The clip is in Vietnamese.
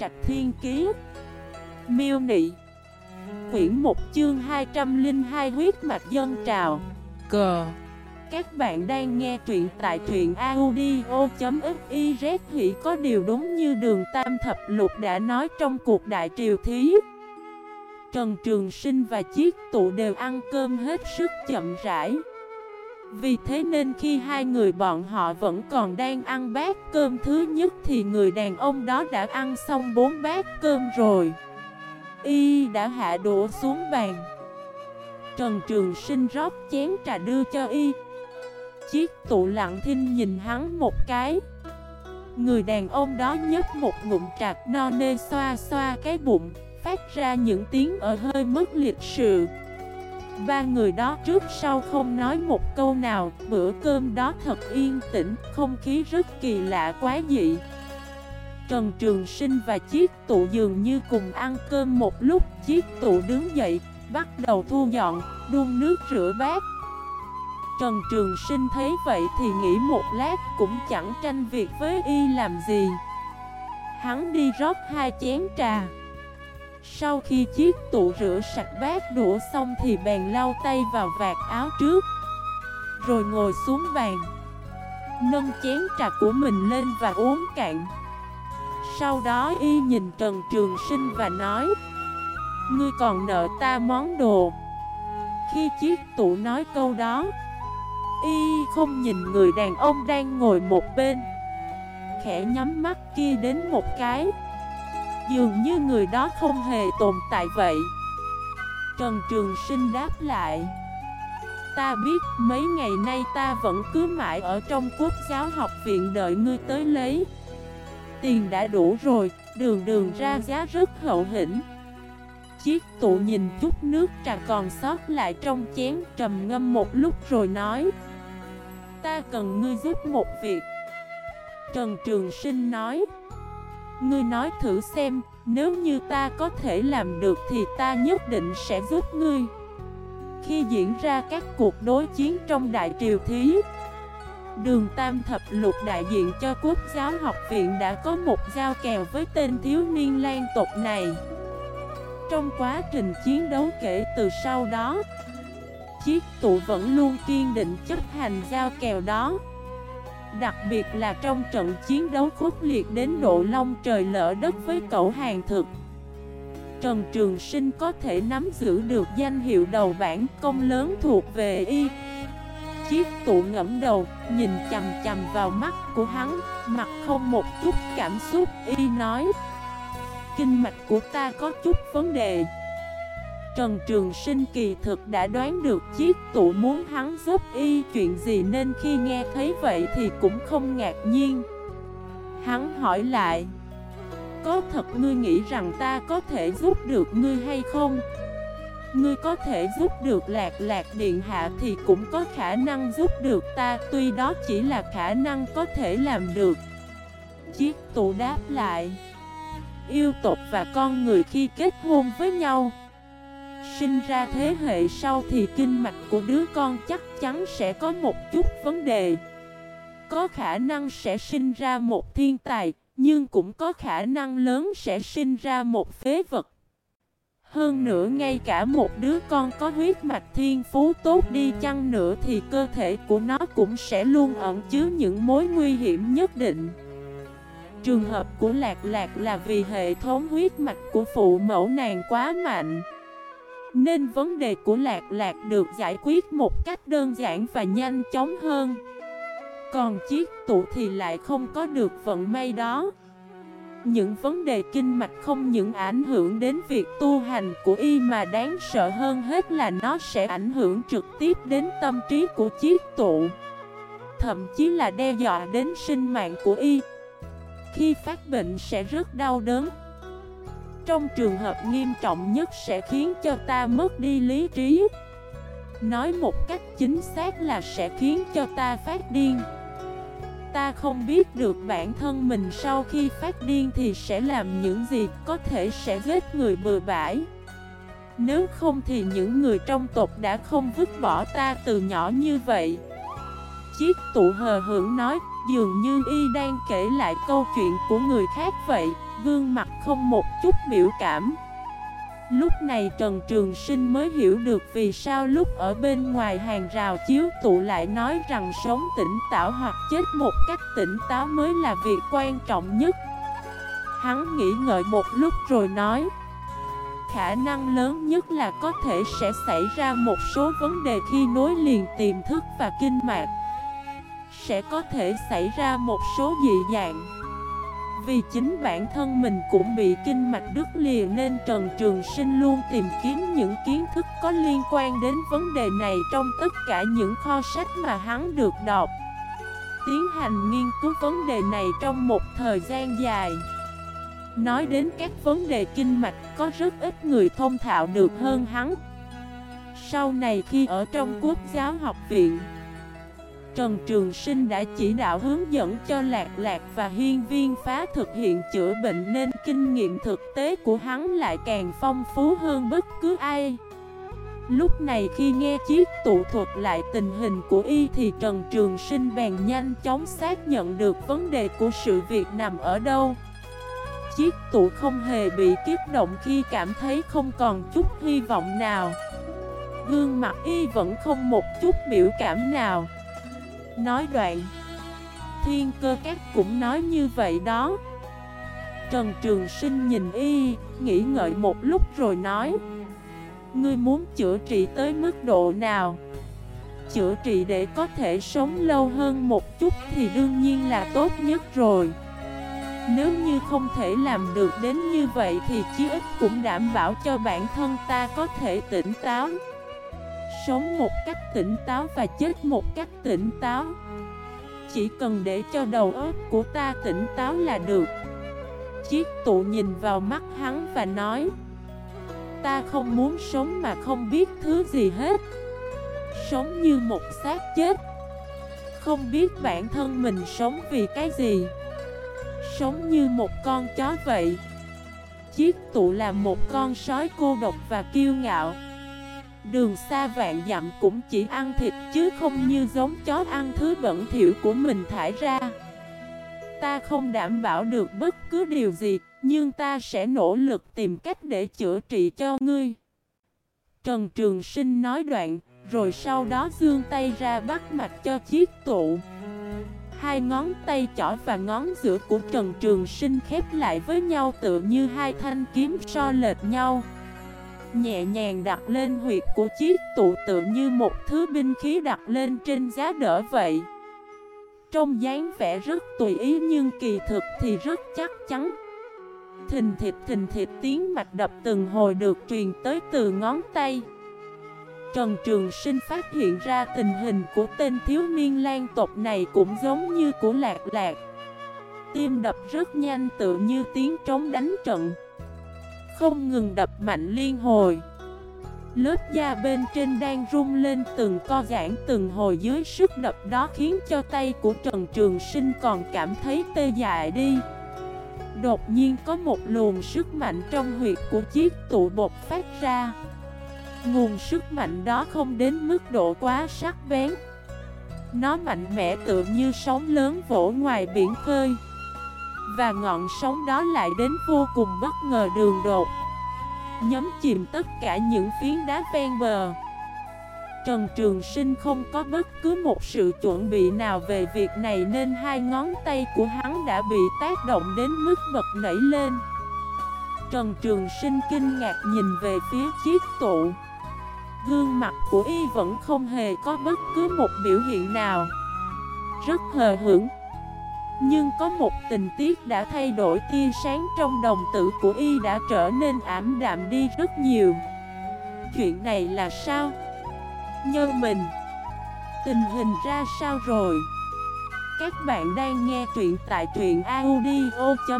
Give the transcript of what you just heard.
Trạch Thiên Kiế Miêu Nị. Quyển 1 chương 202 huyết mạch dân trào. Cờ Các bạn đang nghe truyện tại truyện audio.xyz Hỷ có điều đúng như đường Tam Thập Lục đã nói trong cuộc đại triều thí. Trần Trường Sinh và Chiết Tụ đều ăn cơm hết sức chậm rãi vì thế nên khi hai người bọn họ vẫn còn đang ăn bát cơm thứ nhất thì người đàn ông đó đã ăn xong bốn bát cơm rồi. Y đã hạ đũa xuống bàn. Trần Trường Sinh rót chén trà đưa cho Y. Chiếc tụ lặng thinh nhìn hắn một cái. Người đàn ông đó nhấp một ngụm trà no nê xoa xoa cái bụng, phát ra những tiếng ở hơi mất lịch sự. Ba người đó trước sau không nói một câu nào, Bữa cơm đó thật yên tĩnh, Không khí rất kỳ lạ quá dị. Trần Trường Sinh và Chiếc Tụ dường như cùng ăn cơm một lúc Chiếc Tụ đứng dậy, Bắt đầu thu dọn, Đun nước rửa bát. Trần Trường Sinh thấy vậy thì nghĩ một lát Cũng chẳng tranh việc với y làm gì. Hắn đi rót hai chén trà sau khi chiếc tủ rửa sạch bát đũa xong thì bèn lau tay vào vạt áo trước, Rồi ngồi xuống bàn, Nâng chén trà của mình lên và uống cạn. Sau đó y nhìn Trần Trường Sinh và nói, Ngươi còn nợ ta món đồ. Khi chiếc tủ nói câu đó, Y không nhìn người đàn ông đang ngồi một bên, Khẽ nhắm mắt kia đến một cái. Dường như người đó không hề tồn tại vậy. Trần Trường Sinh đáp lại. Ta biết mấy ngày nay ta vẫn cứ mãi ở trong quốc giáo học viện đợi ngươi tới lấy. Tiền đã đủ rồi, đường đường ra giá rất hậu hĩnh. Chiếc tụ nhìn chút nước trà còn sót lại trong chén trầm ngâm một lúc rồi nói. Ta cần ngươi giúp một việc. Trần Trường Sinh nói. Ngươi nói thử xem, nếu như ta có thể làm được thì ta nhất định sẽ giúp ngươi. Khi diễn ra các cuộc đối chiến trong đại triều thí Đường Tam Thập Lục đại diện cho Quốc giáo học viện đã có một giao kèo với tên thiếu niên lan tộc này. Trong quá trình chiến đấu kể từ sau đó Chiếc tụ vẫn luôn kiên định chấp hành giao kèo đó. Đặc biệt là trong trận chiến đấu khốc liệt đến độ long trời lỡ đất với cậu hàng thực. Trần Trường Sinh có thể nắm giữ được danh hiệu đầu bản công lớn thuộc về y. Chiếc tụ ngẫm đầu, nhìn chầm chầm vào mắt của hắn Mặt không một chút cảm xúc y nói Kinh mạch của ta có chút vấn đề. Trần Trường Sinh kỳ thực đã đoán được chiếc tụ muốn hắn giúp y chuyện gì nên khi nghe thấy vậy thì cũng không ngạc nhiên. Hắn hỏi lại, có thật ngươi nghĩ rằng ta có thể giúp được ngươi hay không? Ngươi có thể giúp được lạc lạc điện hạ thì cũng có khả năng giúp được ta Tuy đó chỉ là khả năng có thể làm được Chiếc tụ đáp lại Yêu tộc và con người khi kết hôn với nhau Sinh ra thế hệ sau thì kinh mạch của đứa con chắc chắn sẽ có một chút vấn đề. Có khả năng sẽ sinh ra một thiên tài, Nhưng cũng có khả năng lớn sẽ sinh ra một phế vật. Hơn nữa ngay cả một đứa con có huyết mạch thiên phú tốt đi chăng nữa Thì cơ thể của nó cũng sẽ luôn ẩn chứa những mối nguy hiểm nhất định. Trường hợp của Lạc Lạc là vì hệ thống huyết mạch của phụ mẫu nàng quá mạnh nên vấn đề của Lạc Lạc được giải quyết một cách đơn giản và nhanh chóng hơn. Còn chiếc tụ thì lại không có được vận may đó. Những vấn đề kinh mạch không những ảnh hưởng đến việc tu hành của y mà đáng sợ hơn hết là nó sẽ ảnh hưởng trực tiếp đến tâm trí của chiếc tụ Thậm chí là đe dọa đến sinh mạng của y. Khi phát bệnh sẽ rất đau đớn trong trường hợp nghiêm trọng nhất sẽ khiến cho ta mất đi lý trí. Nói một cách chính xác là sẽ khiến cho ta phát điên. Ta không biết được bản thân mình sau khi phát điên thì sẽ làm những gì Có thể sẽ giết người bừa bãi. Nếu không thì những người trong tộc đã không vứt bỏ ta từ nhỏ như vậy. Chiếc tụ hờ hưởng nói, Dường như y đang kể lại câu chuyện của người khác vậy. Gương mặt không một chút biểu cảm. Lúc này Trần Trường Sinh mới hiểu được vì sao lúc ở bên ngoài hàng rào chiếu tụ lại nói rằng sống tỉnh táo hoặc chết một cách tỉnh táo mới là việc quan trọng nhất. Hắn nghĩ ngợi một lúc rồi nói, Khả năng lớn nhất là có thể sẽ xảy ra một số vấn đề khi nối liền tiềm thức và kinh mạch. Sẽ có thể xảy ra một số dị dạng vì chính bản thân mình cũng bị kinh mạch đứt lìa nên Trần Trường Sinh luôn tìm kiếm những kiến thức có liên quan đến vấn đề này trong tất cả những kho sách mà hắn được đọc. Tiến hành nghiên cứu vấn đề này trong một thời gian dài. Nói đến các vấn đề kinh mạch, có rất ít người thông thạo được hơn hắn. Sau này khi ở trong quốc giáo học viện Trần Trường Sinh đã chỉ đạo hướng dẫn cho Lạc Lạc và Hiên Viên Phá thực hiện chữa bệnh nên kinh nghiệm thực tế của hắn lại càng phong phú hơn bất cứ ai. Lúc này khi nghe chiếc tụ thuật lại tình hình của y thì Trần Trường Sinh bèn nhanh chóng xác nhận được vấn đề của sự việc nằm ở đâu. Chiếc tụ không hề bị kích động khi cảm thấy không còn chút hy vọng nào. Gương mặt y vẫn không một chút biểu cảm nào. Nói đoạn. Thiên cơ các cũng nói như vậy đó. Trần Trường Sinh nhìn y, Nghĩ ngợi một lúc rồi nói. Ngươi muốn chữa trị tới mức độ nào? Chữa trị để có thể sống lâu hơn một chút Thì đương nhiên là tốt nhất rồi. Nếu như không thể làm được đến như vậy Thì chí ít cũng đảm bảo cho bản thân ta có thể tỉnh táo. Sống một cách tỉnh táo và chết một cách tỉnh táo. Chỉ cần để cho đầu óc của ta tỉnh táo là được. Chiếc tụ nhìn vào mắt hắn và nói, Ta không muốn sống mà không biết thứ gì hết. Sống như một xác chết. Không biết bản thân mình sống vì cái gì. Sống như một con chó vậy. Chiếc tụ là một con sói cô độc và kiêu ngạo. Đường xa vạn dặm cũng chỉ ăn thịt chứ không như giống chó ăn thứ bẩn thỉu của mình thải ra. Ta không đảm bảo được bất cứ điều gì, Nhưng ta sẽ nỗ lực tìm cách để chữa trị cho ngươi. Trần Trường Sinh nói đoạn, Rồi sau đó dương tay ra bắt mạch cho chiếc tụ. Hai ngón tay chỏ và ngón giữa của Trần Trường Sinh khép lại với nhau tự như hai thanh kiếm so lệch nhau. Nhẹ nhàng đặt lên huyệt của chiếc tụ tự như một thứ binh khí đặt lên trên giá đỡ vậy. Trong dáng vẻ rất tùy ý nhưng kỳ thực thì rất chắc chắn. Thình thịt thình thịt tiếng mạch đập từng hồi được truyền tới từ ngón tay. Trần Trường Sinh phát hiện ra tình hình của tên thiếu niên lan tộc này cũng giống như của lạc lạc. Tim đập rất nhanh tự như tiếng trống đánh trận không ngừng đập mạnh liên hồi. Lớp da bên trên đang rung lên từng co giãn từng hồi dưới sức đập đó khiến cho tay của Trần Trường Sinh còn cảm thấy tê dại đi. Đột nhiên có một luồng sức mạnh trong huyệt của chiếc tụ bột phát ra. Nguồn sức mạnh đó không đến mức độ quá sắc bén. Nó mạnh mẽ tựa như sóng lớn vỗ ngoài biển khơi và ngọn sóng đó lại đến vô cùng bất ngờ đường đột. Nhấm chìm tất cả những phiến đá ven bờ. Trần Trường Sinh không có bất cứ một sự chuẩn bị nào về việc này Nên hai ngón tay của hắn đã bị tác động đến mức bật nảy lên. Trần Trường Sinh kinh ngạc nhìn về phía chiếc tụ. Gương mặt của y vẫn không hề có bất cứ một biểu hiện nào. Rất hờ hững nhưng có một tình tiết đã thay đổi, tia sáng trong đồng tử của y đã trở nên ảm đạm đi rất nhiều Chuyện này là sao? Nhơ mình Tình hình ra sao rồi? Các bạn đang nghe truyện tại truyện audio.fif